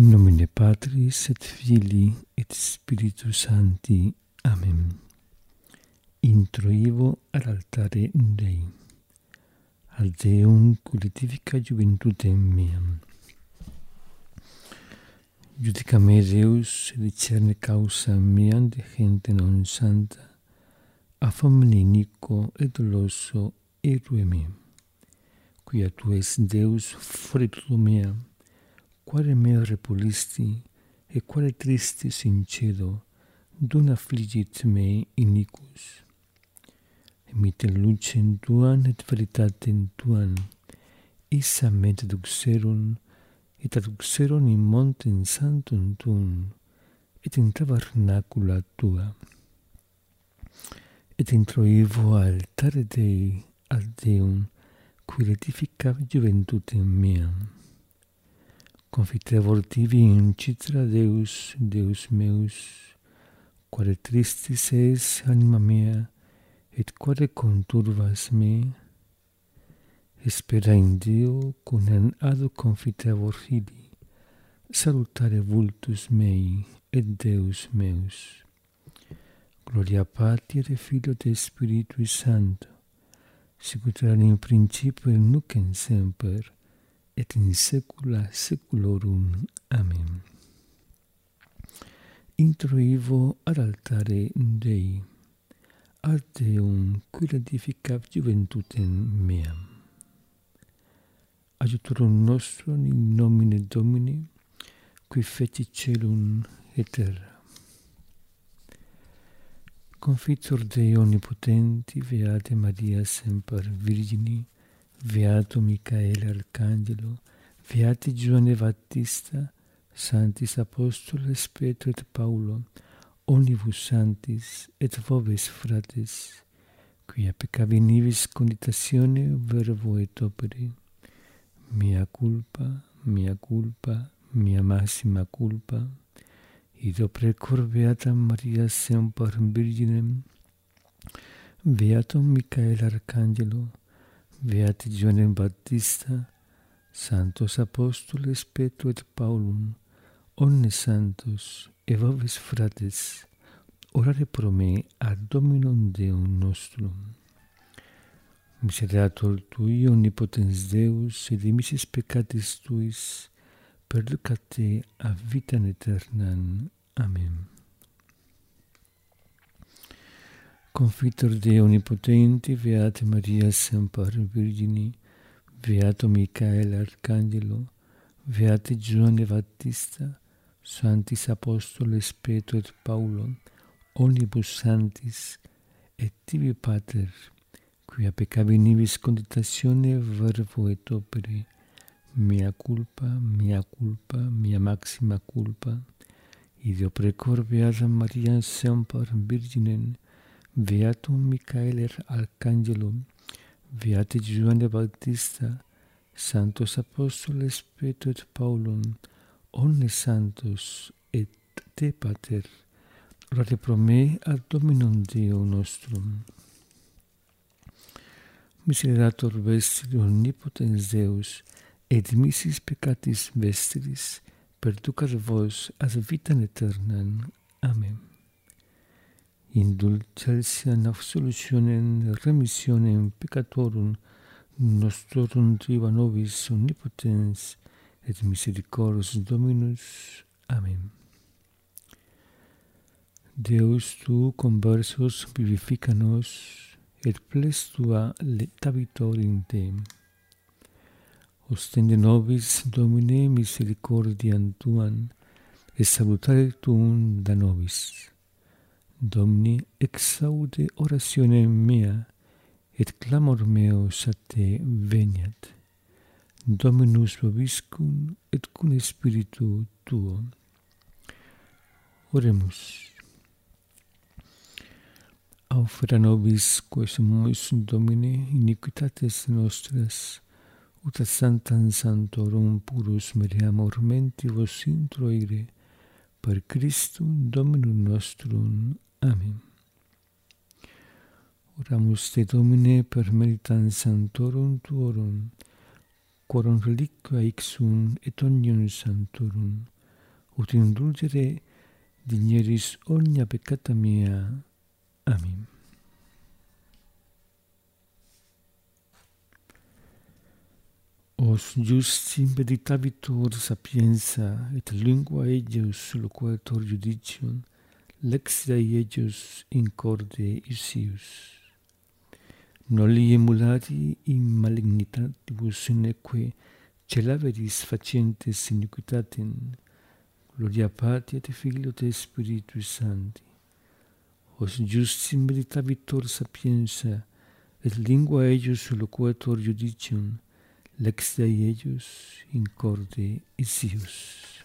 In nomine Patris et Filii et Spiritus Sancti. Amen. Introivo ad altare Dei. Ad Deum cultifica juventutem meam. Judica me Deus et discerne causa meam de gente non santa, a famninico et doloso erue meam, quia tu es Deus frutum meam, quare me repulisti e quare tristi sincedo dun affligit me inicus. Emite lucem tuan et veritatem tuan, issa me traduxeron, et traduxeron in monten santum tuum, et in tabernacula tua. Et introivo altare Dei ad Deum, qui retifica juventutem meam. Confite tibi in citra Deus, Deus meus, quare tristis es anima mea, et quare conturvas me, espera in Deo, cun en ado confite vortivi, salutare vultus mei, et Deus meus. Gloria Patri et Filio de Spiritui Sancto, sicut erat in principio et nunc in semper et in saecula saeculorum. Amen. Introivo ad altare Dei, ad Deum qui radificat juventutem meam. Adiutorum nostrum in nomine Domini, qui feci celum et terra. Confitur Dei omnipotenti, Beate Maria semper Virgini, Beato Michael Arcangelo, Beati Giovanni Battista, Santis Apostoles Petro et Paulo, Omnibus Santis et Vobis Frates, quia peccavi nivis conditatione verbo et opere, mia culpa, mia culpa, mia massima culpa, id precor Beata Maria Semper Virginem, Beatum Michael Arcangelo, Beati Giovanni Battista, Santos Apostoles Petro et Paulum, omnes santos, evaves frates, orare pro me ad Dominum Deum nostrum. Miserator tui, omnipotens Deus, et dimisis peccatis tuis, perducate a vitam aeternam. Amen. Confitur Dei Omnipotenti, Beate Maria Semper Virgini, Beato Michael Arcangelo, Beate Giovanni Battista, Santis Apostoles Petro et Paulo, Omnibus Santis, et tibi Pater, quia peccavi nivis conditatione verbo et opere, mea culpa, mea culpa, mia maxima culpa, ideo precor Beata Maria Semper Virginem, Beatum Michaeler Arcangelum, Beati Giovanni Bautista, Santos Apostoles Petro et Paulum, omnes santos et te pater, orate pro me ad Dominum Deo nostrum. Misererator vestri omnipotens Deus, et missis peccatis vestris, perducat vos as vitam aeternam. Amen indulgencia in absolutionem remissionem peccatorum nostrum triba nobis omnipotens et misericordios Dominus. Amen. Deus tu conversos vivifica nos et ples tua letabitor in te. Ostende nobis Domine misericordiam tuam et salutare tuum da nobis. Domni, exaude oratione mea, et clamor meus a te veniat. Dominus vobiscum et cum spiritu tuo. Oremus. Aufera nobis, quos mois Domine, iniquitates nostras, ut ad sanctam santorum purus meriam ormenti vos introire, per Christum Dominum nostrum. Amen. Oramus te Domine per meritam santorum tuorum, quorum reliquia ixum et omnium santorum, ut indulgere digneris omnia peccata mea. Amen. Os justi meditavitur sapienza et lingua eius loquator judicium, lexeiejus incorde Isius. Noli emulati in malignitatibus ineque celaveris facientes iniquitatem, gloria Patri et Filio et Spiritui Sancti. Os justi meditavitor sapienza, et lingua eius loquetur judicium, lex Dei eius incorde isius.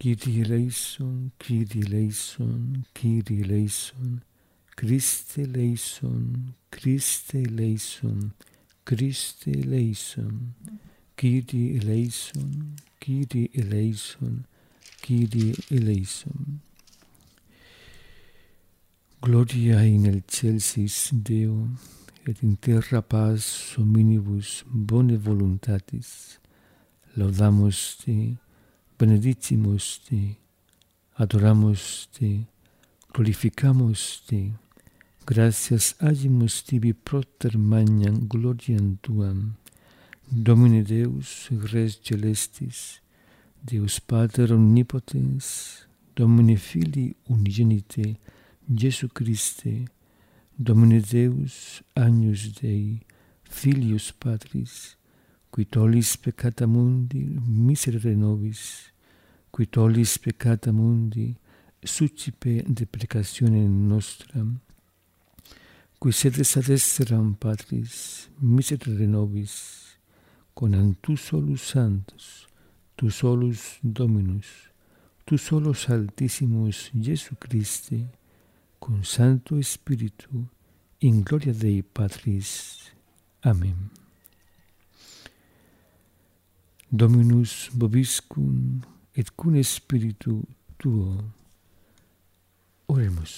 Kyrie eleison, Kyrie eleison, Kyrie eleison, Christe eleison, Christe eleison, Christe eleison, Kyrie eleison, Kyrie eleison, Kyrie eleison. Gloria in excelsis Deo, et in terra paz hominibus bone voluntatis. Laudamus Te, benedicimus Te, adoramus Te, glorificamus Te, gratias agimus Tibi proter magnam gloriam Tuam, Domine Deus, Res Celestis, Deus Pater Omnipotens, Domine Filii Unigenite, Jesu Christe, Domine Deus, Agnus Dei, Filius Patris, qui tollis peccata mundi, miserere nobis, qui tollis peccata mundi, sucipe deprecatione nostra, qui sedes ad Patris, miserere nobis, conam tu solus santos, tu solus Dominus, tu solus Altissimus Jesu Christe, con Santo Spiritu, in gloria Dei Patris. Amen. Dominus vobiscum et cune spiritu tuo. Oremus.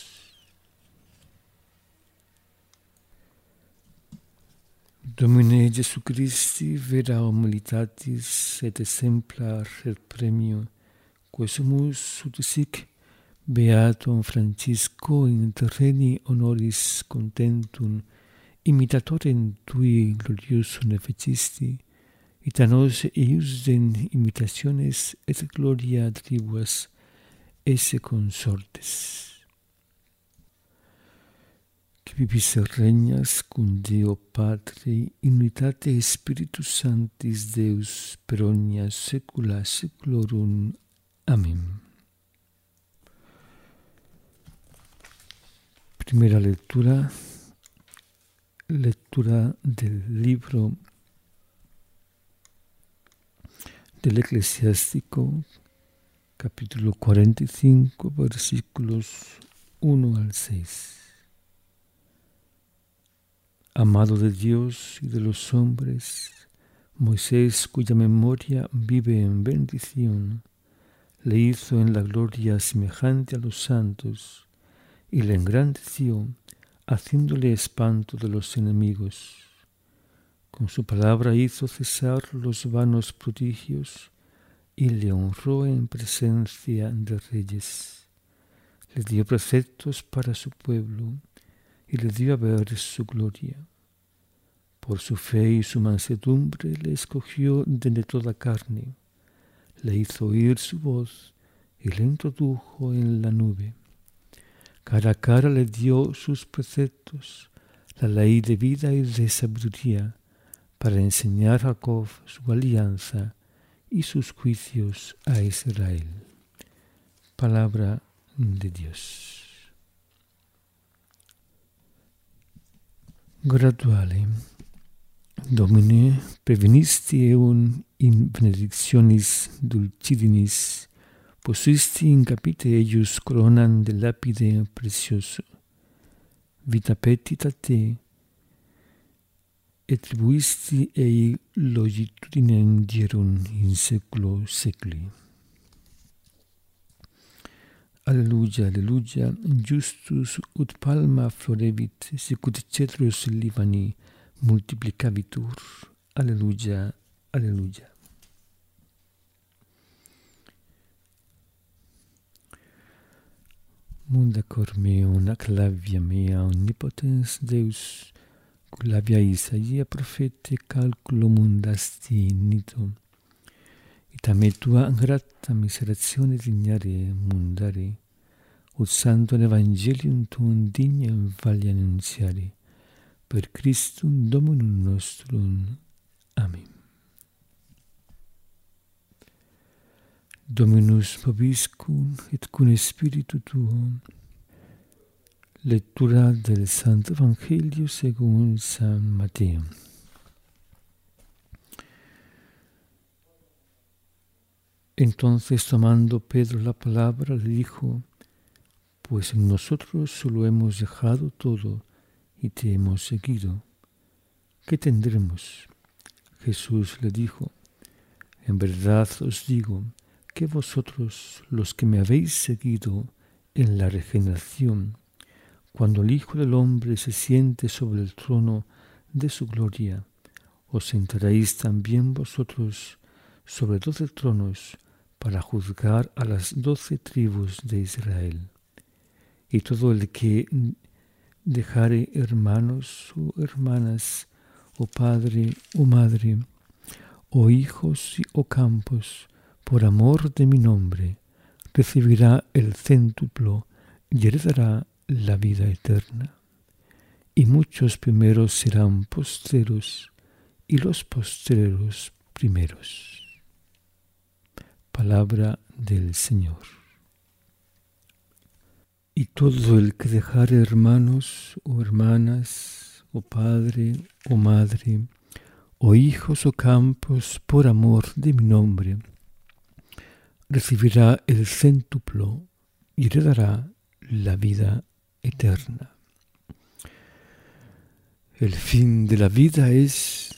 Domine Jesu Christi, vera humilitatis et exemplar et premio, quae sumus ut sic beatum Francisco in terreni honoris contentum, imitatorem tui gloriosum nefecisti, et a nos eius den imitationes et gloria tribuas esse consortes. Qui vivis regnas cum Deo Patri in unitate Spiritus Sanctis Deus per omnia saecula saeculorum. Amen. Primera lectura, lectura del libro del eclesiástico, capítulo 45, versículos 1 al 6. Amado de Dios y de los hombres, Moisés, cuya memoria vive en bendición, le hizo en la gloria semejante a los santos, y le engrandeció, haciéndole espanto de los enemigos. Con su palabra hizo cesar los vanos prodigios y le honró en presencia de reyes. Le dio preceptos para su pueblo y le dio a ver su gloria. Por su fe y su mansedumbre le escogió de toda carne, le hizo oír su voz y le introdujo en la nube Cara a cara le dio sus preceptos, la ley de vida y de sabiduría, para enseñar a Jacob su alianza y sus juicios a Israel. Palabra de Dios. Graduale. Domine, prevenisti eum in benedictionis dulcidinis posuisti in capite eius coronam de lapide precioso. Vita petita te, e tribuisti ei longitudinendieron in seculo secli. Alleluia, alleluia, justus ut palma florevit, sicut cetrus livani multiplicavitur. Alleluia, alleluia. Munda cor meum, ac lavia mea omnipotens Deus, la via Isaia profete calcolo mundastinito. Itame tua gratta miserazione dignare mundare, usando l'Evangelium tuum in vagli annunziare, per Cristo un Dominum nostro Amen. Dominus vobiscum et cun spiritu tuum, Lectura del Santo Evangelio según San Mateo. Entonces tomando Pedro la palabra le dijo, pues nosotros solo hemos dejado todo y te hemos seguido. ¿Qué tendremos? Jesús le dijo, en verdad os digo que vosotros los que me habéis seguido en la regeneración, cuando el Hijo del Hombre se siente sobre el trono de su gloria, os sentaréis también vosotros sobre doce tronos para juzgar a las doce tribus de Israel. Y todo el que dejare hermanos o hermanas, o padre o madre, o hijos o campos, por amor de mi nombre, recibirá el céntuplo y heredará la vida eterna. Y muchos primeros serán postreros y los postreros primeros. Palabra del Señor. Y todo el que dejare hermanos o hermanas, o padre o madre, o hijos o campos por amor de mi nombre, recibirá el céntuplo y heredará la vida eterna. El fin de la vida es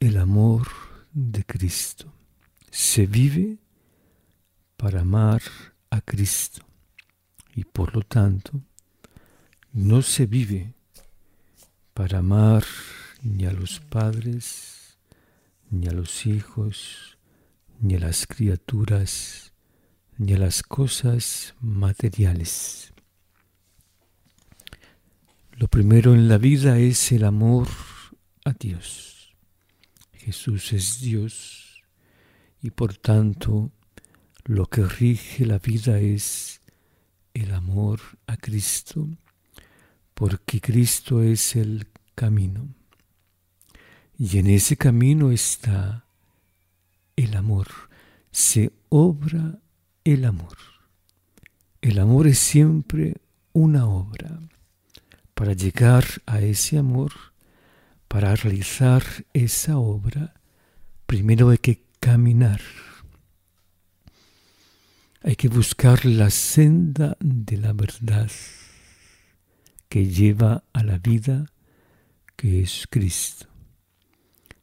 el amor de Cristo. Se vive para amar a Cristo y por lo tanto no se vive para amar ni a los padres, ni a los hijos, ni a las criaturas, ni a las cosas materiales. Lo primero en la vida es el amor a Dios. Jesús es Dios y por tanto lo que rige la vida es el amor a Cristo, porque Cristo es el camino. Y en ese camino está el amor. Se obra el amor. El amor es siempre una obra para llegar a ese amor, para realizar esa obra, primero hay que caminar. Hay que buscar la senda de la verdad que lleva a la vida que es Cristo.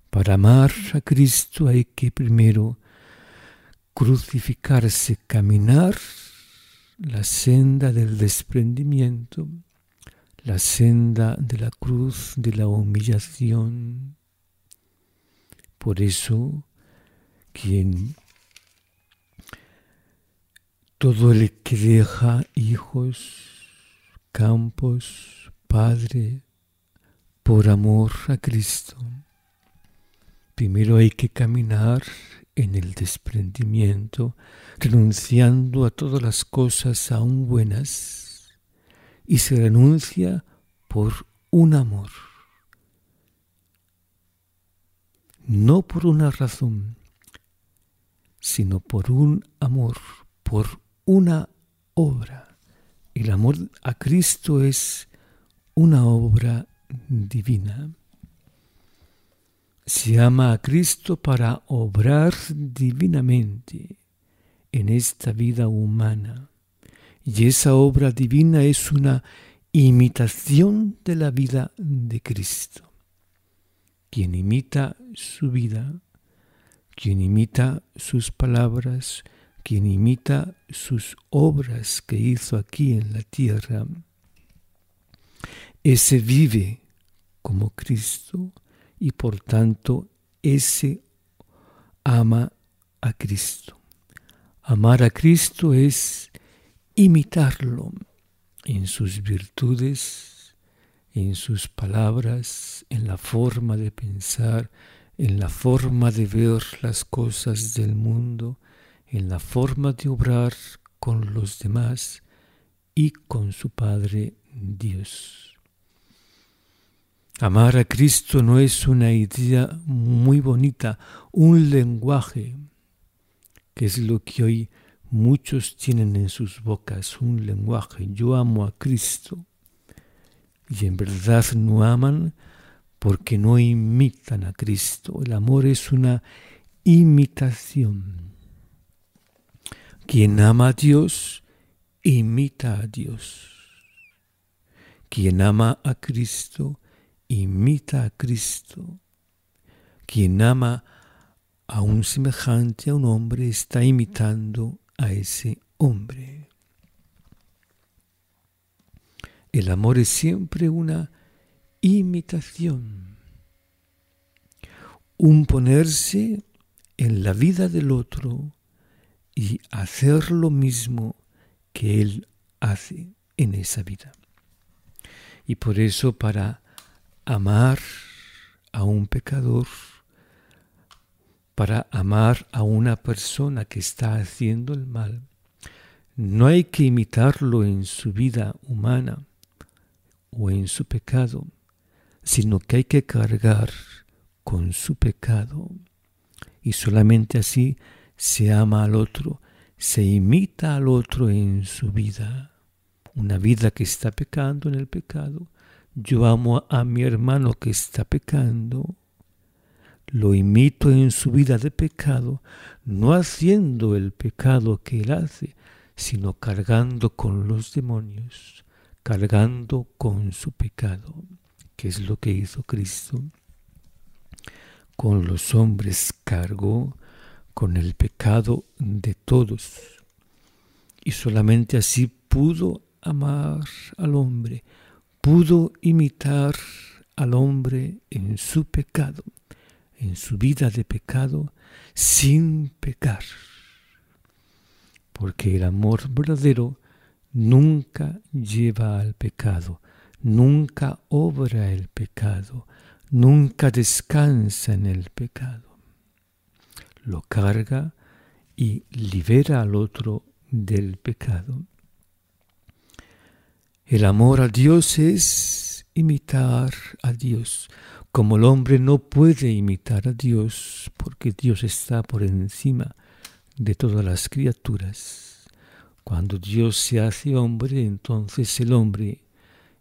Para amar a Cristo hay que primero crucificarse, caminar la senda del desprendimiento, la senda de la cruz, de la humillación. Por eso, quien todo el que deja hijos, campos, padre, por amor a Cristo, primero hay que caminar en el desprendimiento, renunciando a todas las cosas aún buenas y se renuncia por un amor, no por una razón, sino por un amor, por una obra. El amor a Cristo es una obra divina. Se ama a Cristo para obrar divinamente en esta vida humana y esa obra divina es una imitación de la vida de Cristo. Quien imita su vida, quien imita sus palabras, quien imita sus obras que hizo aquí en la tierra, ese vive como Cristo y por tanto ese ama a Cristo. Amar a Cristo es imitarlo en sus virtudes, en sus palabras, en la forma de pensar, en la forma de ver las cosas del mundo, en la forma de obrar con los demás y con su Padre Dios. Amar a Cristo no es una idea muy bonita, un lenguaje, que es lo que hoy muchos tienen en sus bocas, un lenguaje, yo amo a Cristo, y en verdad no aman porque no imitan a Cristo. El amor es una imitación. Quien ama a Dios, imita a Dios. Quien ama a Cristo, imita a Cristo. Quien ama a un semejante, a un hombre, está imitando a ese hombre. El amor es siempre una imitación, un ponerse en la vida del otro y hacer lo mismo que él hace en esa vida. Y por eso para amar a un pecador, para amar a una persona que está haciendo el mal, no hay que imitarlo en su vida humana o en su pecado, sino que hay que cargar con su pecado. Y solamente así se ama al otro, se imita al otro en su vida. Una vida que está pecando en el pecado. Yo amo a mi hermano que está pecando. Lo imito en su vida de pecado, no haciendo el pecado que él hace, sino cargando con los demonios, cargando con su pecado que es lo que hizo Cristo. Con los hombres cargó con el pecado de todos y solamente así pudo amar al hombre, pudo imitar al hombre en su pecado, en su vida de pecado, sin pecar. Porque el amor verdadero nunca lleva al pecado, nunca obra el pecado, nunca descansa en el pecado. Lo carga y libera al otro del pecado. El amor a Dios es imitar a Dios, como el hombre no puede imitar a Dios porque Dios está por encima de todas las criaturas. Cuando Dios se hace hombre, entonces el hombre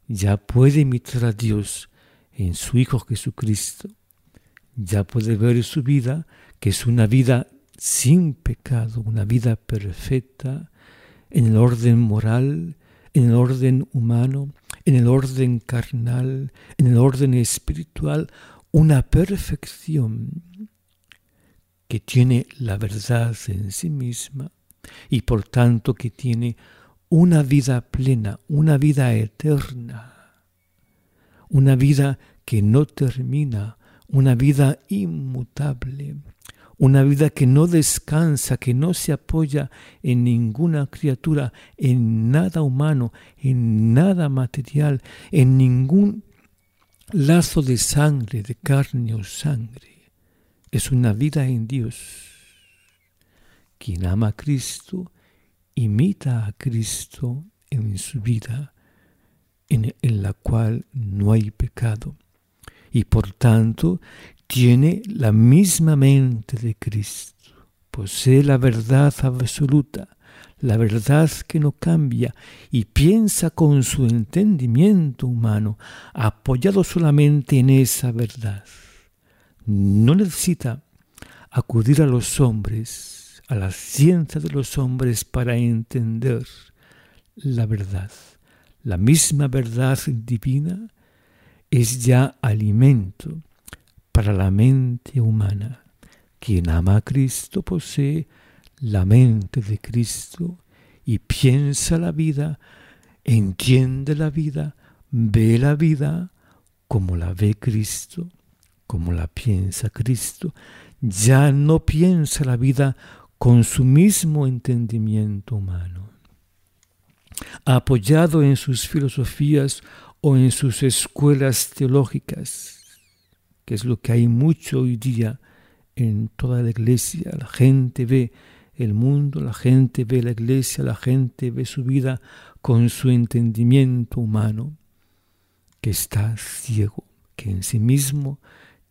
ya puede imitar a Dios en su Hijo Jesucristo, ya puede ver su vida, que es una vida sin pecado, una vida perfecta, en el orden moral, en el orden humano, en el orden carnal, en el orden espiritual, una perfección que tiene la verdad en sí misma y por tanto que tiene una vida plena, una vida eterna, una vida que no termina, una vida inmutable, una vida que no descansa, que no se apoya en ninguna criatura, en nada humano, en nada material, en ningún lazo de sangre, de carne o sangre. Es una vida en Dios. Quien ama a Cristo imita a Cristo en su vida, en, la cual no hay pecado, y por tanto tiene la misma mente de Cristo, posee la verdad absoluta, la verdad que no cambia, y piensa con su entendimiento humano, apoyado solamente en esa verdad. No necesita acudir a los hombres, a la ciencia de los hombres para entender la verdad. La misma verdad divina es ya alimento para la mente humana. Quien ama a Cristo posee la mente de Cristo y piensa la vida, entiende la vida, ve la vida como la ve Cristo, como la piensa Cristo. Ya no piensa la vida con su mismo entendimiento humano. apoyado en sus filosofías o en sus escuelas teológicas, que es lo que hay mucho hoy día en toda la iglesia. La gente ve el mundo, la gente ve la iglesia, la gente ve su vida con su entendimiento humano, que está ciego, que en sí mismo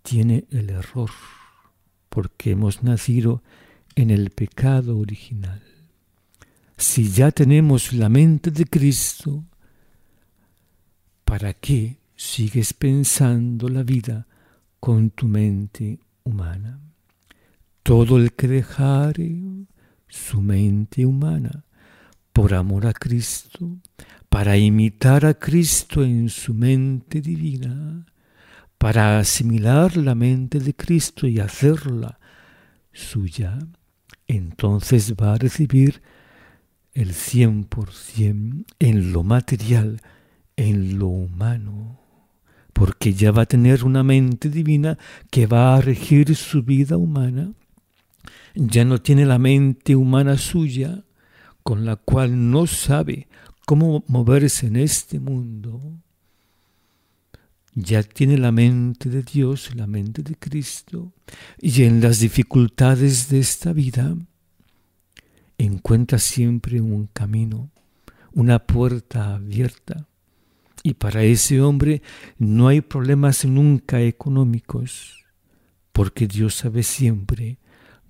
tiene el error, porque hemos nacido en el pecado original. Si ya tenemos la mente de Cristo, ¿para qué sigues pensando la vida con tu mente humana? Todo el que dejare su mente humana por amor a Cristo, para imitar a Cristo en su mente divina, para asimilar la mente de Cristo y hacerla suya, entonces va a recibir el cien por cien en lo material, en lo humano, porque ya va a tener una mente divina que va a regir su vida humana, ya no tiene la mente humana suya, con la cual no sabe cómo moverse en este mundo, ya tiene la mente de Dios, la mente de Cristo, y en las dificultades de esta vida encuentra siempre un camino, una puerta abierta. Y para ese hombre no hay problemas nunca económicos, porque Dios sabe siempre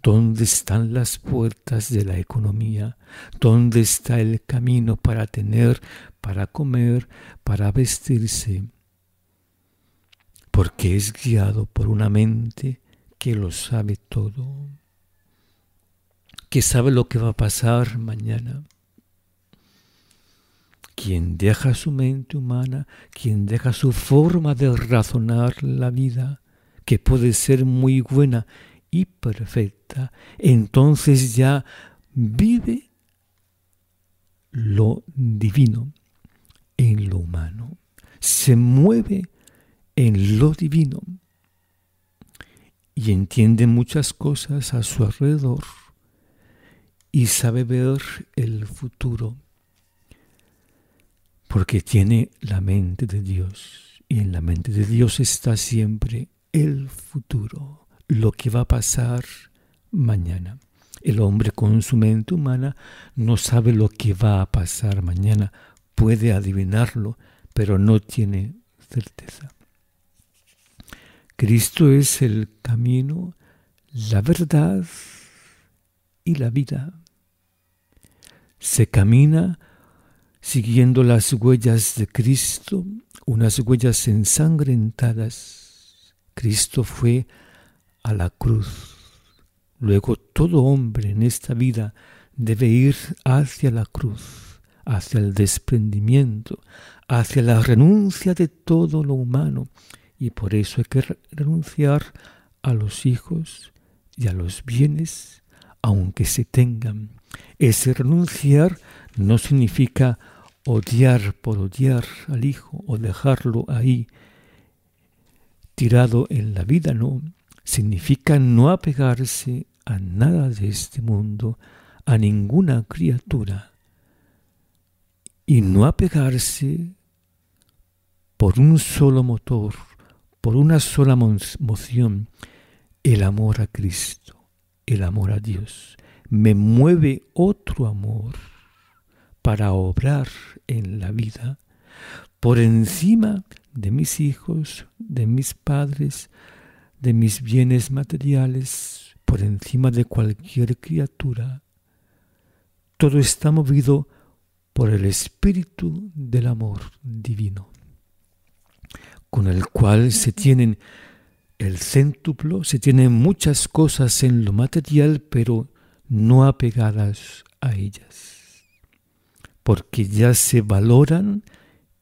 ¿Dónde están las puertas de la economía? ¿Dónde está el camino para tener, para comer, para vestirse? Porque es guiado por una mente que lo sabe todo, que sabe lo que va a pasar mañana. Quien deja su mente humana, quien deja su forma de razonar la vida, que puede ser muy buena y perfecta, entonces ya vive lo divino en lo humano, se mueve en lo divino y entiende muchas cosas a su alrededor y sabe ver el futuro porque tiene la mente de Dios y en la mente de Dios está siempre el futuro lo que va a pasar mañana. El hombre con su mente humana no sabe lo que va a pasar mañana, puede adivinarlo, pero no tiene certeza. Cristo es el camino, la verdad y la vida. Se camina siguiendo las huellas de Cristo, unas huellas ensangrentadas. Cristo fue a la cruz. Luego todo hombre en esta vida debe ir hacia la cruz, hacia el desprendimiento, hacia la renuncia de todo lo humano. Y por eso hay que renunciar a los hijos y a los bienes, aunque se tengan. Ese renunciar no significa odiar por odiar al hijo o dejarlo ahí tirado en la vida, no significa no apegarse a nada de este mundo, a ninguna criatura, y no apegarse por un solo motor, por una sola moción, el amor a Cristo, el amor a Dios. Me mueve otro amor para obrar en la vida por encima de mis hijos, de mis padres, de mis bienes materiales por encima de cualquier criatura. Todo está movido por el espíritu del amor divino, con el cual se tienen el céntuplo, se tienen muchas cosas en lo material, pero no apegadas a ellas, porque ya se valoran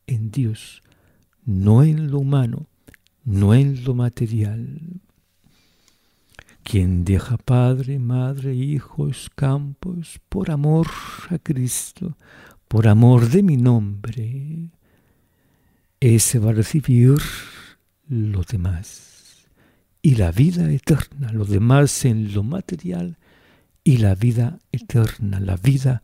en Dios, no en lo humano, no en lo material. Quien deja padre, madre, hijos, campos, por amor a Cristo, por amor de mi nombre, ese va a recibir lo demás. Y la vida eterna, lo demás en lo material, y la vida eterna, la vida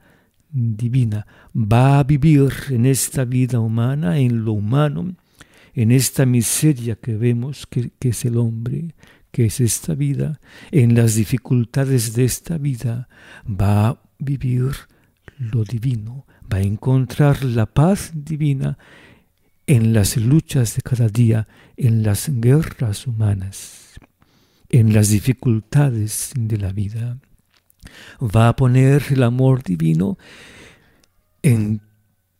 divina, va a vivir en esta vida humana, en lo humano, en esta miseria que vemos que, que es el hombre, que es esta vida, en las dificultades de esta vida, va a vivir lo divino, va a encontrar la paz divina en las luchas de cada día, en las guerras humanas, en las dificultades de la vida. Va a poner el amor divino en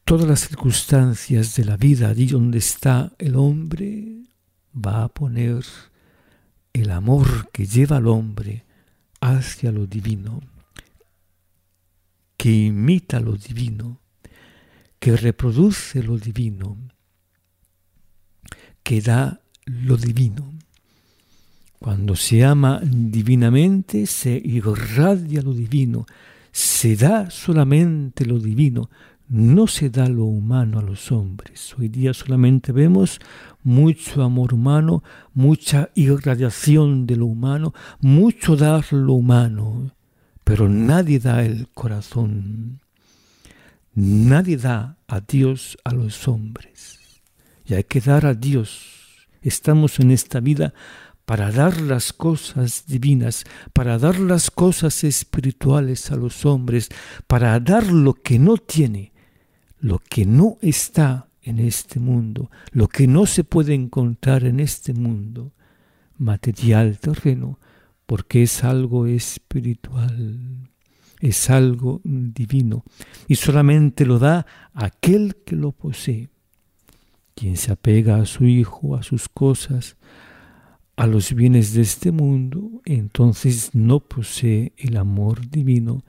todas las circunstancias de la vida, allí donde está el hombre, va a poner el amor que lleva al hombre hacia lo divino, que imita lo divino, que reproduce lo divino, que da lo divino. Cuando se ama divinamente, se irradia lo divino, se da solamente lo divino, no se da lo humano a los hombres. Hoy día solamente vemos mucho amor humano, mucha irradiación de lo humano, mucho dar lo humano, pero nadie da el corazón. Nadie da a Dios a los hombres. Y hay que dar a Dios. Estamos en esta vida para dar las cosas divinas, para dar las cosas espirituales a los hombres, para dar lo que no tiene, lo que no está en este mundo, lo que no se puede encontrar en este mundo, material, terreno, porque es algo espiritual, es algo divino, y solamente lo da aquel que lo posee. Quien se apega a su hijo, a sus cosas, a los bienes de este mundo, entonces no posee el amor divino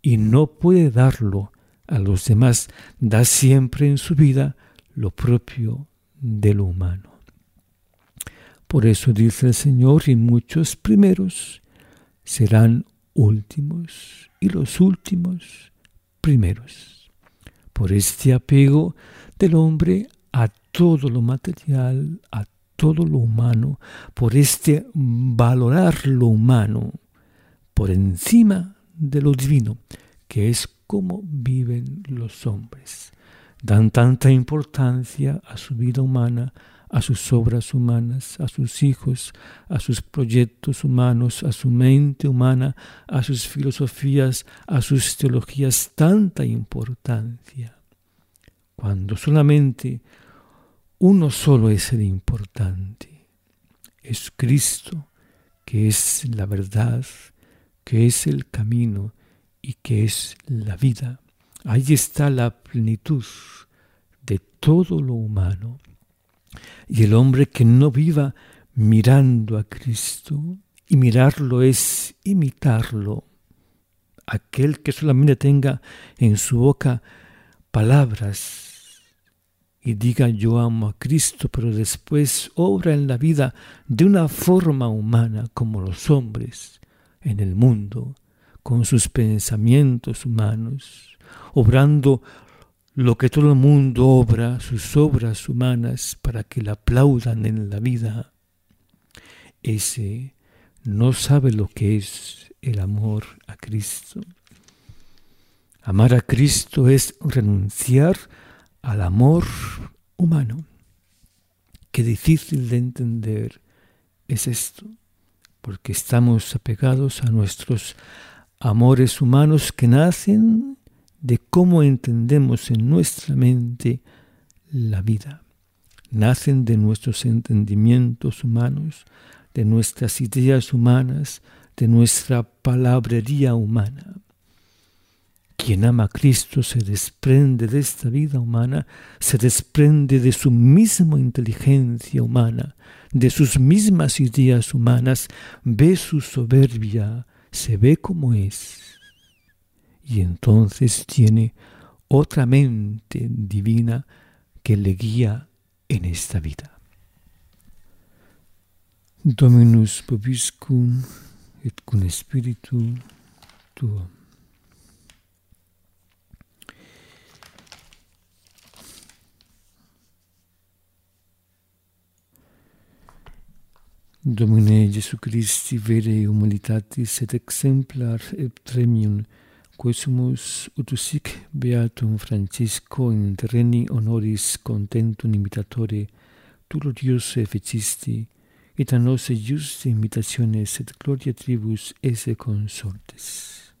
y no puede darlo a los demás, da siempre en su vida lo propio de lo humano. Por eso dice el Señor, y muchos primeros serán últimos, y los últimos primeros. Por este apego del hombre a todo lo material, a todo lo humano, por este valorar lo humano por encima de lo divino, que es como viven los hombres. Dan tanta importancia a su vida humana, a sus obras humanas, a sus hijos, a sus proyectos humanos, a su mente humana, a sus filosofías, a sus teologías, tanta importancia, cuando solamente uno solo es el importante, es Cristo, que es la verdad, que es el camino y que es la vida. Ahí está la plenitud de todo lo humano. Y el hombre que no viva mirando a Cristo, y mirarlo es imitarlo, aquel que solamente tenga en su boca palabras y diga yo amo a Cristo, pero después obra en la vida de una forma humana como los hombres en el mundo, con sus pensamientos humanos, obrando lo que todo el mundo obra, sus obras humanas, para que le aplaudan en la vida, ese no sabe lo que es el amor a Cristo. Amar a Cristo es renunciar al amor humano. Qué difícil de entender es esto, porque estamos apegados a nuestros amores humanos que nacen de cómo entendemos en nuestra mente la vida. Nacen de nuestros entendimientos humanos, de nuestras ideas humanas, de nuestra palabrería humana. Quien ama a Cristo se desprende de esta vida humana, se desprende de su misma inteligencia humana, de sus mismas ideas humanas, ve su soberbia, se ve como es y entonces tiene otra mente divina que le guía en esta vida. Dominus et cum spiritu tuo. Domine Jesu Christi, vere humilitatis et exemplar et premium, quae sumus ut sic beatum Francisco in terreni honoris contentum imitatore, tu glorioso efficisti, et a nos justi imitationes et gloria tribus esse consortes.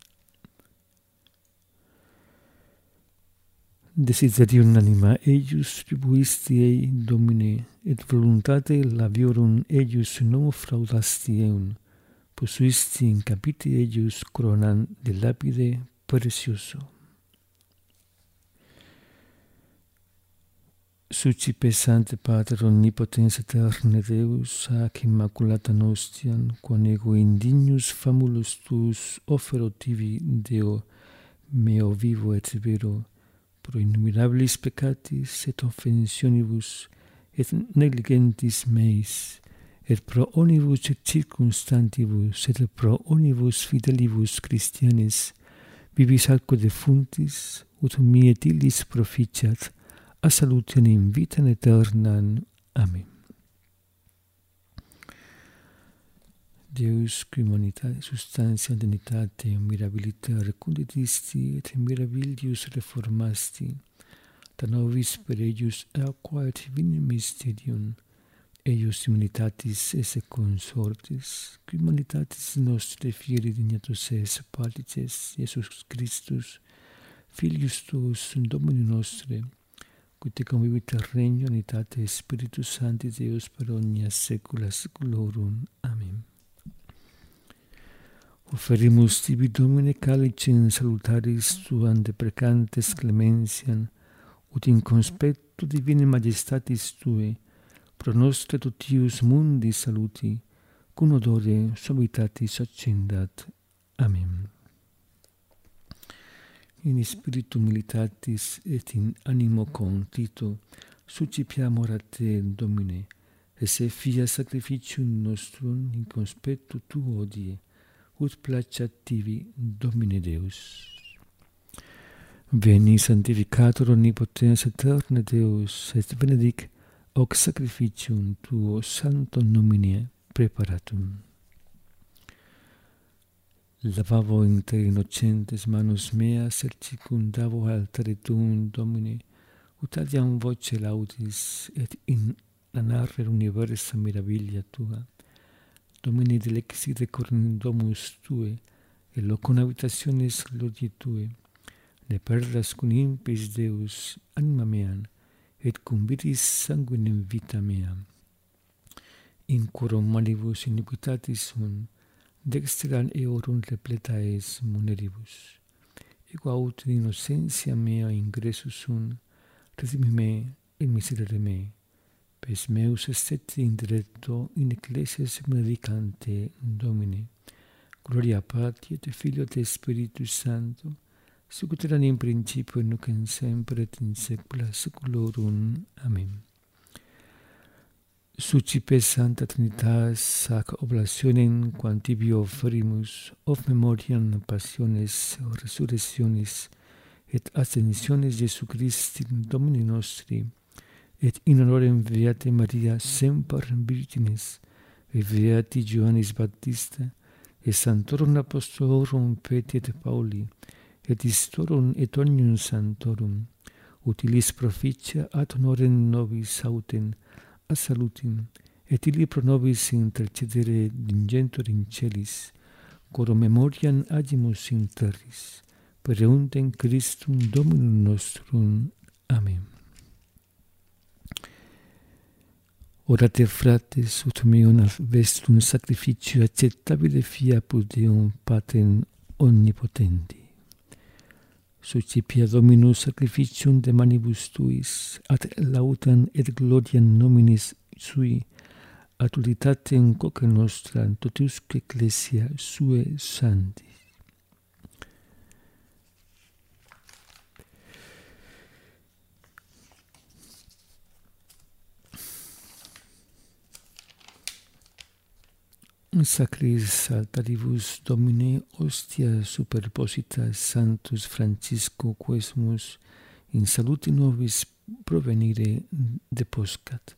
desideriunanima eius tribuistiei Domine, et voluntate laviorum eius non fraudasti eum, posuisti in capite eius coronan de lapide precioso. Suci pesante Pater omnipotens eterne Deus, ac immaculata nostian, quam ego indignus famulus tuus offero tibi, Deo, meo vivo et vero, pro innumerabilis peccatis et offensionibus et negligentis meis, et pro onibus et circumstantibus, et pro onibus fidelibus Christianis, vivis atque defuntis, ut mi et illis proficiat, a salutem in vitam aeternan. Amen. Deus qui humanitate substantia denitate mirabilitate recunditisti, et mirabilius reformasti. Da novis per eius aqua et vini mysterium eius immunitatis esse consortis qui humanitatis nostre fieri dignatus es palices, Iesus Christus filius tuus domini nostre qui te convivit regnum unitate spiritus sancti Deus per omnia saecula saeculorum amen. Offerimus tibi Domine calicem salutaris tuam precantes clemensiam, ut in conspectu divine majestatis tue, pro nostre tutius mundi saluti, cum odore suavitatis accendat. Amen. In spiritu militatis et in animo contito, sucipiamur a te, Domine, et se fia sacrificium nostrum in conspectu tuo odie, ut placativi Domine Deus. Veni sanctificator omnipotens eterne Deus, et benedic hoc sacrificium tuo santo nomine preparatum. Lavavo inter innocentes manus meas et circundavo altare tuum, Domine, ut adiam voce laudis et in anarrer universa mirabilia tua domine dilexite cornum domus tue, et locum habitationes lodi tue. Ne perdas cum impis Deus anima meam, et cum vitis sanguinem vita meam. Incurum malibus iniquitatis sunt, dexteran eorum repleta es muneribus. Ego aut in innocentia mea ingressus sunt, redimi me et miserere mei Pes meus estet in directo in ecclesia medicante Domine. Gloria Patri et Filio et Spiritus Sancto, sicut erat in principio nunc et semper et in saecula saeculorum. Amen. Succipes Santa Trinitas sac oblationem quantibio offerimus of memoriam passiones resurrectionis et ascensiones Jesu Christi Domini nostri, et in honorem Beati Maria semper Virginis, et Beati Johannis Baptista, et Santorum Apostolorum Petri et Pauli, et Historum et Omnium Santorum, utilis proficia ad honorem nobis autem, a salutim, et ili pro nobis intercedere dingentur in celis, coro memoriam agimus in terris, per Christum Dominum nostrum. Amen. Orate frates ut meum vestum sacrificio acceptabile fiapus Deum patem omnipotenti. Sucipia Dominus sacrificium de manibus tuis, ad lautan et gloriam nominis sui, at in coca nostra totiusque ecclesia sue santi. Sacris altaribus Domine ostia superposita Sanctus Francisco Quesmus in salute nobis provenire deposcat.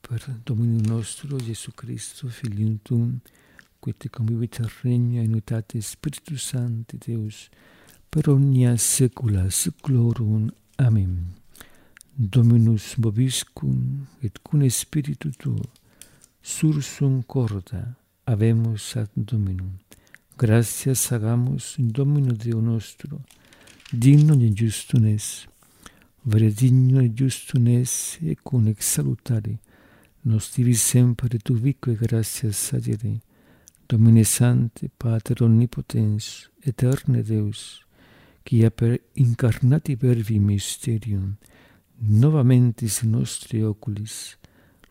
Per Dominum nostro Gesù Cristo, Filium Tum, qui te convivit regna inutate Spiritus Sancti Deus, per omnia secula seculorum. Amen. Dominus vobiscum et cum spiritu tuo, sursum corda avemus ad Dominum. Gracias hagamus Domino Deo nostro, digno de justum es, vere digno e justum es, e cum ex salutare, nos divi sempre tu vique gracias agere, Domine Sante, Pater Omnipotens, Eterne Deus, quia per incarnati vervi mysterium, novamentis nostri oculis,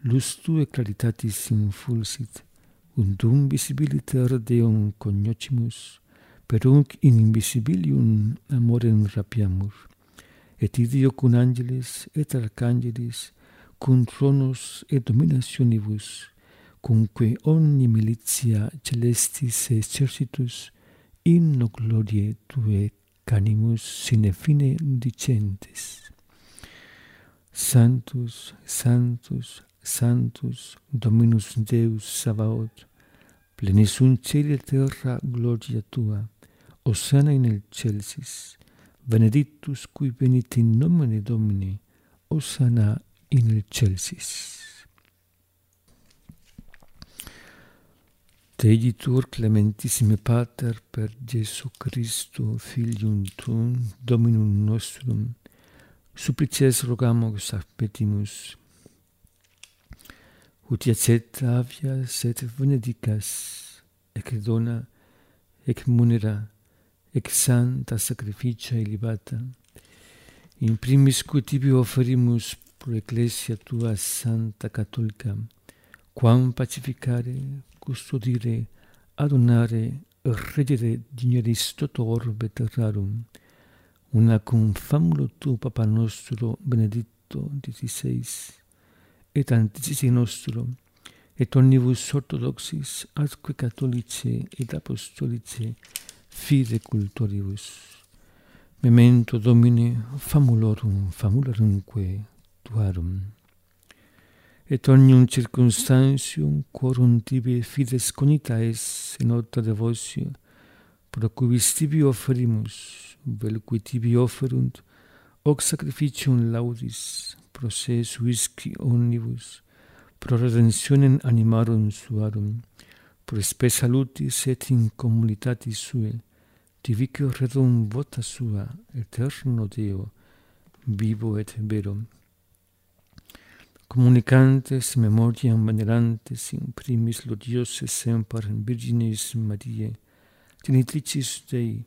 lustue claritatis infulsit, undum visibiliter Deum cognoscimus, perunc in invisibilium amorem rapiamur. Et idio cun angelis et arcangelis, cun tronos et dominationibus, cumque omni militia celestis exercitus, in no glorie tue canimus sine fine dicentes. Santus, Santus, Sanctus Dominus Deus Sabaoth, plenis un cielo terra gloria tua, Osana in excelsis, benedictus cui venit in nomine Domini, Osana in excelsis. Te igitur clementissime Pater per Gesù Christo, Filium Tuum, Dominum Nostrum, supplices rogamus ac petimus, ut iacet avia sed venedicas, ec dona, ec munera, ec santa sacrificia elibata. In primis cutibi offerimus pro ecclesia tua santa cattolica, quam pacificare, custodire, adonare, regere dineris toto orbe terrarum, una cum famulo tu, Papa nostro, benedicto XVI, et antici nostrum, et omnibus orthodoxis atque catholice et apostolice, fide cultoribus. Memento Domine famulorum famulorumque tuarum. Et omnium circumstantium quorum tibi fides conitaes in nota devotio, pro cubis tibi offerimus, vel qui tibi offerunt, hoc sacrificium laudis, pro se suisci omnibus, pro redentionem animarum suarum, pro spe salutis et in communitatis sue, divicio redum vota sua, eterno Deo, vivo et vero. Comunicantes memoriam venerantes in primis lodiose semper Virginis Mariae, genitricis Dei,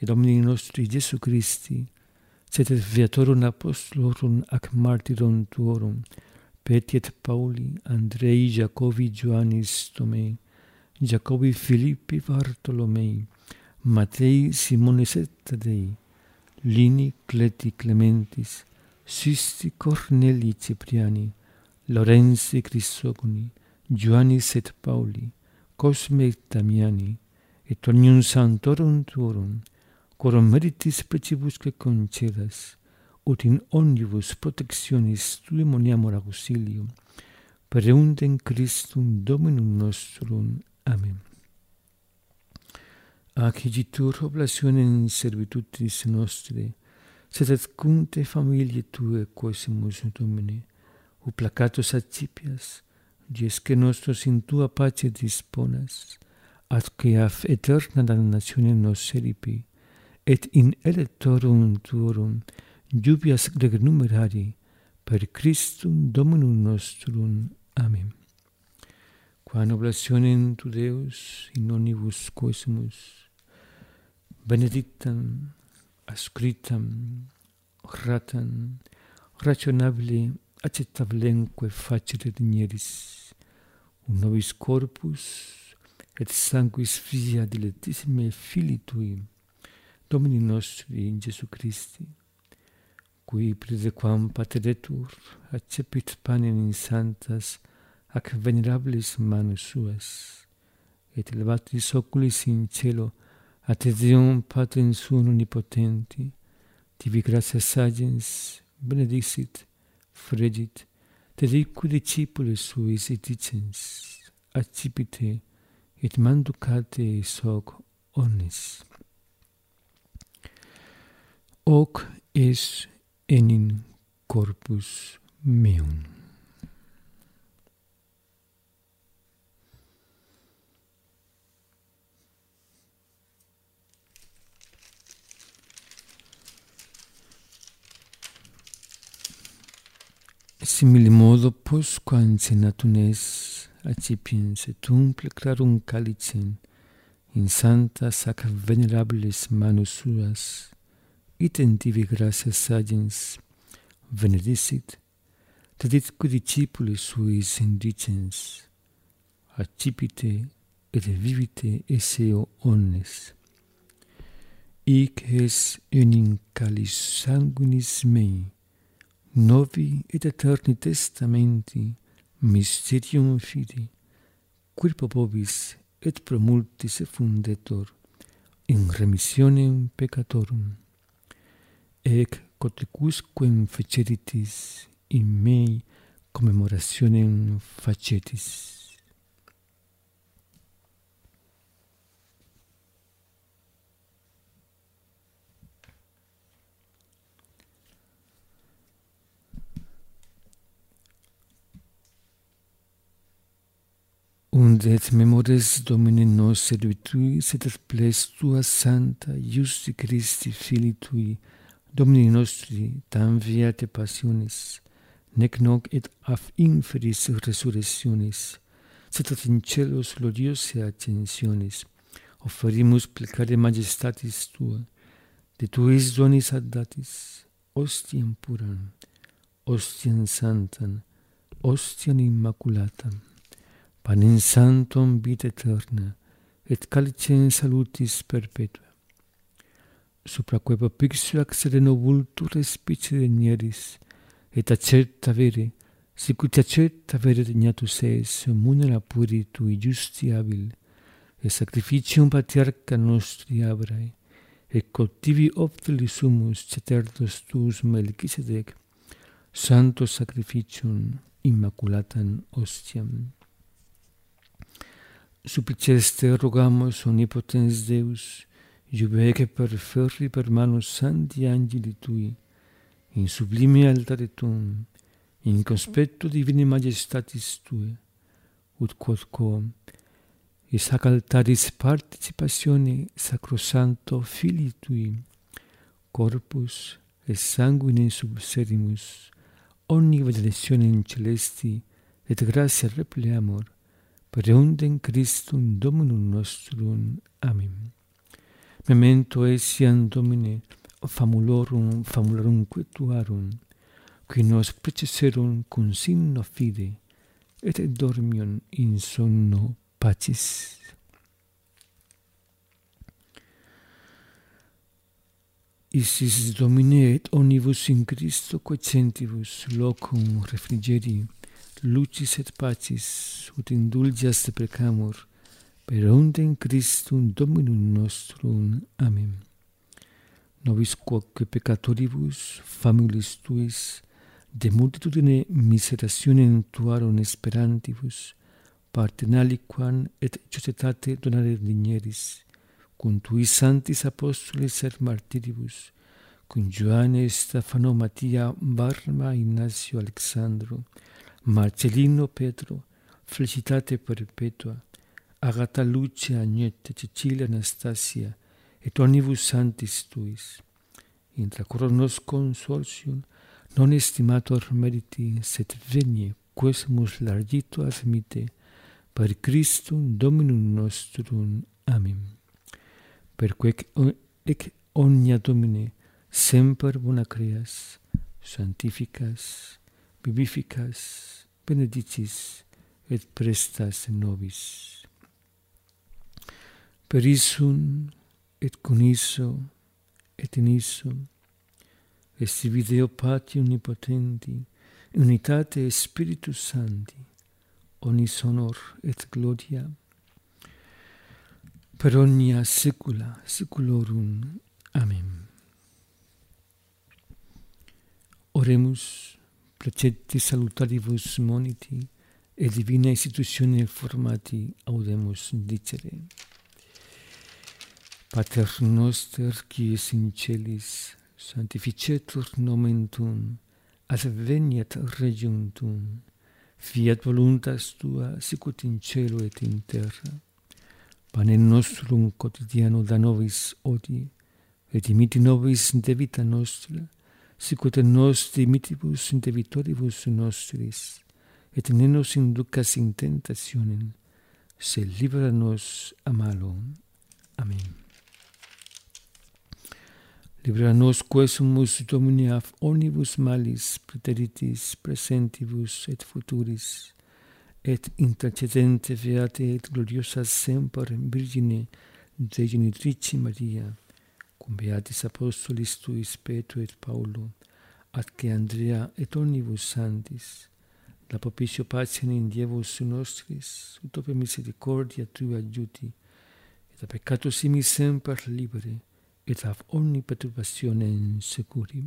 et Domini nostri Jesu Christi, sed viatorum apostolorum ac martyrum tuorum, petiet Pauli, Andrei, Jacobi, Ioannis, Tomei, Jacobi, Filippi, Bartolomei, Matei, Simonis et Tadei, Lini, Cleti, Clementis, Sisti, Corneli, Cipriani, Lorenzi, Crisogoni, Ioannis et Pauli, Cosme et Damiani, et omnium santorum tuorum, quorum meritis precibusque concedas, ut in omnibus protectionis tui moniamur auxilium, per eundem Christum Dominum nostrum. Amen. Ac igitur oblationem servitutis nostre, sed et cunte familie tue quosimus Domine, u placatus accipias, dies que nostros in tua pace disponas, ad que af eterna damnationem nos seripi, et in electorum tuorum jubias regnumerari per Christum Dominum nostrum. Amen. Qua oblationem tu Deus in omnibus coesimus, benedictam, ascritam, ratam, rationabile, acceptablenque facere dinieris, un nobis corpus et sanguis fisia diletissime fili tui, Domini nostri in Gesù Christi, qui prisequam patedetur, accepit panem in santas, ac venerabilis manus suas, et elevatis oculis in cielo, ad Deum Patrem Suum Omnipotenti, tibi gratias agens, benedicit, fregit, dedicu discipulis suis et dicens, accipite, et manducate eis hoc omnes hoc es enin corpus meum. Simili modo, posqua ansenatum es accipiens et umple clarum calicem in santa sac venerabilis manus suas и тентив grâce sagens venerissit, tradit discipulis suis indicens, accipite et vivite eseo omnes. Ic es enim calis sanguinis mei, novi et eterni testamenti mysterium fidi, quid popobis et pro multis fundetor in remissionem peccatorum ec cotecusquem feceritis in mei commemorationem facetis. Und et memores Domine nos servitui, sed et ples tua santa, justi Christi, fili tui, Domini nostri, tam viate passionis, nec noc et af inferis resurrectionis, sed at in celos gloriose ascensionis, offerimus plecare majestatis Tua, de Tuis donis ad datis, ostiam puram, ostiam santam, ostiam immaculatam, panem santum vita eterna, et calicem salutis perpetua, Supra quae propixio sereno vulture respice denieris, et acerta vere, sicut acerta vere degnatus es, munera puri tui justi abil, et sacrificium patriarca nostri abrae, et cultivi optili sumus ceterdos tuus melchisedec, santo sacrificium immaculatam ostiam. Supiceste rogamus omnipotens Deus, jubece per ferri per manus santi angeli tui, in sublime altare tuum, in conspetto divini majestatis tue, ut quod quam, is hac altaris participatione sacrosanto filii tui, corpus et sanguine subserimus, omni in celesti, et gratia repleamur, per eundem Christum Dominum nostrum. Amen. memento etiam Domine famulorum famularum quetuarum qui nos predecerum cum signo fide et dormion in sonno pacis. Isis Domine et omnibus in Christo quecentibus locum refrigeri lucis et pacis ut indulgias te precamur per ontem Christum Dominum nostrum. Amen. Nobis quoque peccatoribus familis tuis, de multitudine miserationem tuarum esperantibus, partenaliquam et societate donare digneris, cum tuis santis apostolis et martiribus, cum Joanne Stefano Mattia Barma Ignacio Alexandro, Marcellino Petro, felicitate perpetua, agata Lucia agnette Cecilia Anastasia, et omnibus santis tuis, intra coronos consortium, non estimator meriti, sed venie, quesmus largito a femite, per Christum Dominum nostrum. Amen. Perquec ec omnia Domine semper bona creas, sanctificas, vivificas, benedicis, et prestas nobis per isum et con iso et in et esti video pati omnipotenti unitate spiritus sancti onis honor et gloria per omnia saecula saeculorum amen. Oremus placetti salutaribus moniti et divina institutione formati audemus dicere. Pater noster, qui es in celis sanctificetur nomen tuum, adveniat regium tuum, fiat voluntas tua sicut in cielo et in terra. Panem nostrum quotidiano da nobis odi, et imiti nobis debita nostra, sicut et nos in debitoribus nostris, et ne nos inducas in tentationem, se libera nos a malo. Amen. Libera nos quesumus domini af omnibus malis preteritis, presentibus et futuris, et intercedente Beate et gloriosa semper Virgine de Genitrici Maria, cum Beatis Apostolis tuis Petro et Paulo, atque Andrea et omnibus santis, la propicio pacem in Dievus nostris, ut opere misericordia Tua adiuti, et a peccato simi semper libere, et af omni perturbationem securi.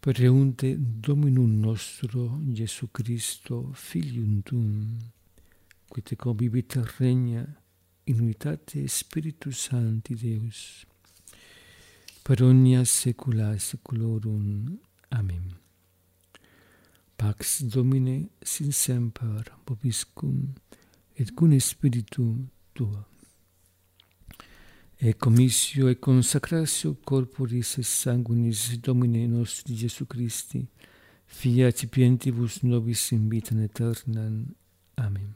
Pereunte Dominum nostro, Gesù Christo, Filium Tum, qui te convivit regna in unitate Spiritus Sancti Deus, per omnia saecula saeculorum. Amen. Pax Domine sin semper vobiscum et cum spiritu tuo e commissio e consacratio corporis et sanguinis Domine nostri Iesu Christi, fiat cipientibus nobis in vitam aeternam. Amen.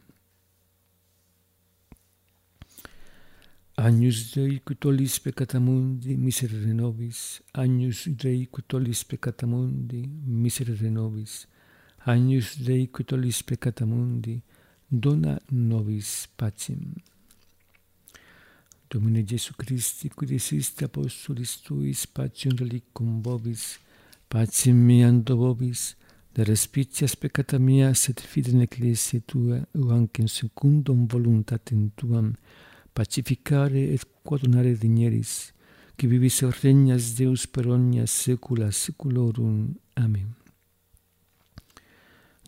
Agnus Dei qui tollis peccata mundi, miserere nobis. Agnus Dei qui tollis peccata mundi, miserere nobis. Agnus Dei qui tollis peccata mundi, dona nobis pacem. Domine Jesu Christi, qui desiste apostolis tuis, pacium relicum vobis, pacem meam do vobis, de respicias peccata mia, sed fide in ecclesia tua, eu anche in secundum voluntatem tuam, pacificare et quadunare digneris, qui vivis et regnas Deus per omnia saecula saeculorum. Amen.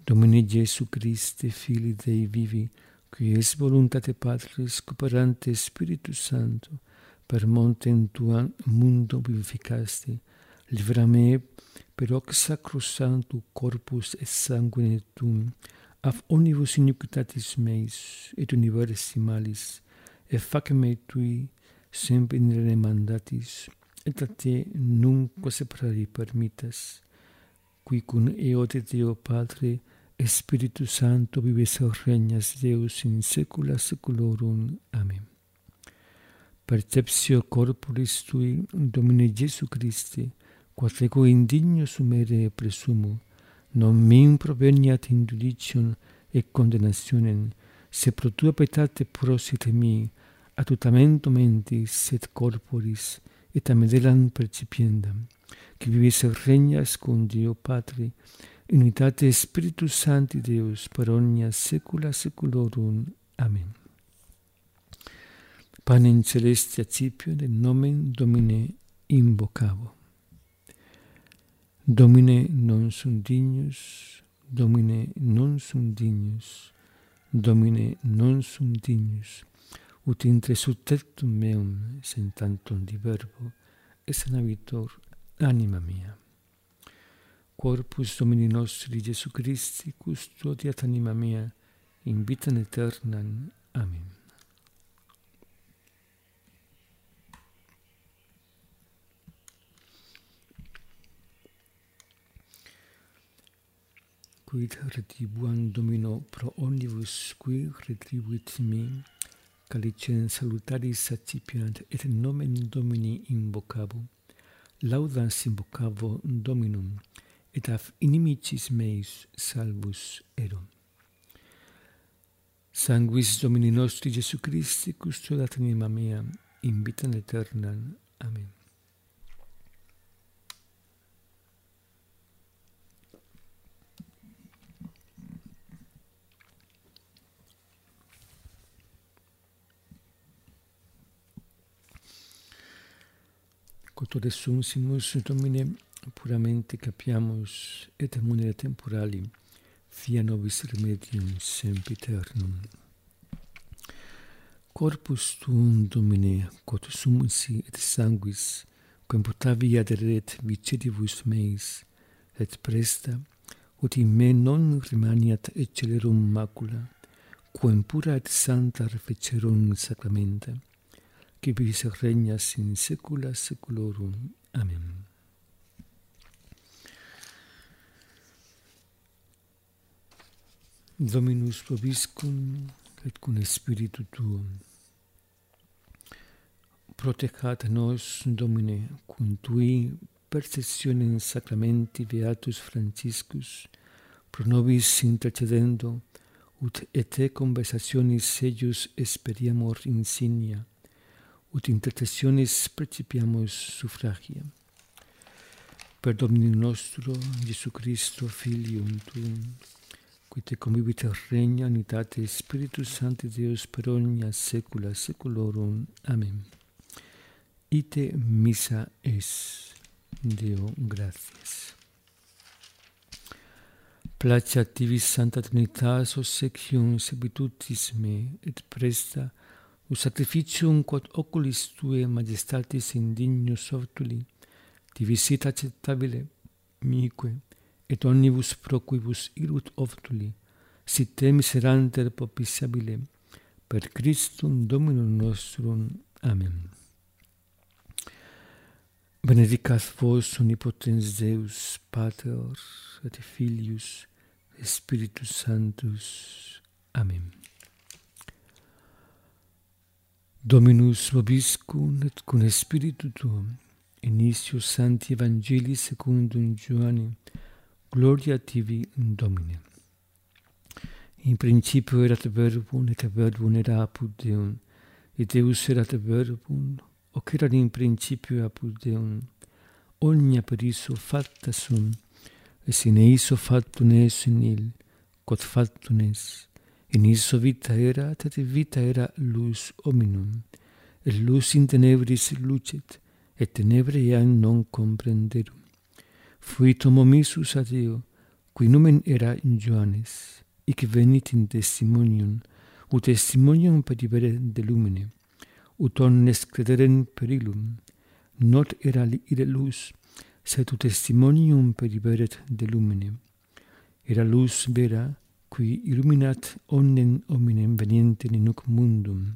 Domine Jesu Christe, Fili Dei vivi, qui es voluntate Patris cooperante Spiritus Santo per montem tuam mundo vivificasti, libera me per hoc sacro santu corpus et sanguine tuum, af omnibus iniquitatis meis et universi malis, et fac me tui semper in remandatis, et a te nunc quae per permitas, qui cum eo te Deo Patre Spiritu Santo, vives et regnas Deus in saecula saeculorum. Amen. Perceptio corporis tui, Domine Jesu Christi, quod ego indigno sumere presumo, non min proveniat in judicium et condenationem, se pro tua pietate prosit mi, atutamento mentis et corporis, et amedelam percipiendam, qui vives regnas con Dio Patri, In unitate Spiritus Sancti Deus, per omnia secula seculorum. Amen. Panem celestia cipio de nomen Domine invocavo. Domine non sum dignus, Domine non sum dignus, Domine non sum dignus, ut intre subtectum meum sentantum diverbo, et anabitor anima mia. corpus Domini nostri Gesù Christi, custodiat anima mia, in vitam aeternam. Amen. quid retribuam Domino pro omnibus qui retribuit mi, calicem salutaris accipiant et nomen Domini invocabo, laudans invocavo Dominum, et af inimicis meis salvus erum. Sanguis Domini nostri Gesù Christi, custodat anima mea, in vitam aeternam. Amen. Quod odessum simus Domine, puramente capiamus et munera temporali fia nobis remedium sempiternum. Corpus tuum, Domine, quod sumsi et sanguis, quem potavi aderet vicedivus meis, et presta, ut in me non remaniat ecelerum macula, quem pura et santa refecerum sacramenta, qui vis regnas in saecula saeculorum. Amen. Dominus Proviscum et cum Spiritu Tuum. Protecat nos, Domine, cum Tui percessionem sacramenti Beatus Franciscus, pro nobis intercedendo, ut ete conversationis seius esperiamur insignia, ut intercessionis principiamus suffragia. Per Domini nostro, Jesu Christo, Filium Tuum, qui te convivit regna unitate Spiritus Sancti Deus per omnia saecula saeculorum. Amen. Ite missa es. Deo gracias. Placia tivis Santa Trinitas obsecium servitutis me et presta u sacrificium quod oculis tue majestatis indignus obtuli, divisit acceptabile mique, et omnibus proquibus irut obtuli, si te miseranter popissabile, per Christum Dominum nostrum. Amen. Benedicat vos omnipotens Deus, Pater, et Filius, et Spiritus Sanctus. Amen. Dominus vobiscum et cum spiritu tuum, initio Sancti Evangelii secundum Ioannem, Gloria tibi Domine. In principio erat verbum, et verbum era apud Deum, et Deus erat verbum, hoc erat in principio apud Deum. Omnia per iso facta sum, et sine iso factum es in il, quod factum es. In iso vita erat, et vita era lux hominum, et lux in tenebris lucet, et tenebre iam non comprenderum fui Tomomisus ad Deo, qui nomen era in Johannes, ic venit in testimonium, ut testimonium pedibere de lumine, ut omnes crederen perilum, not era ire lus, sed ut testimonium periberet de lumine. Era lus vera, qui illuminat omnem hominem venientem in hoc mundum.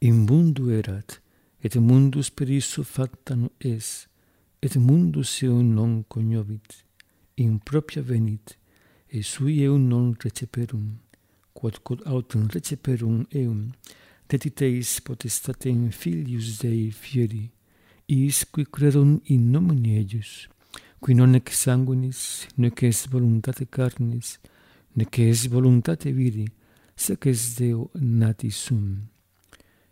In mundu erat, et mundus per isso facta es, et mundus eum non cognovit, in propria venit, et sui eum non receperum, quod quod autem receperum eum, tetit eis potestatem filius Dei fieri, is qui credum in nomine eius, qui non ec sanguinis, nec es voluntate carnis, nec es voluntate viri, sec es Deo nati sum.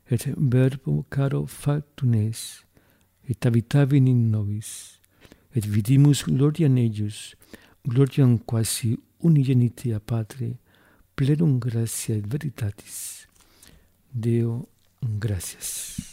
Et verbum caro factum est, et habitavin in nobis, et vidimus gloriam eius, gloriam quasi unigenitia Patre, plenum gratia et veritatis. Deo, gracias.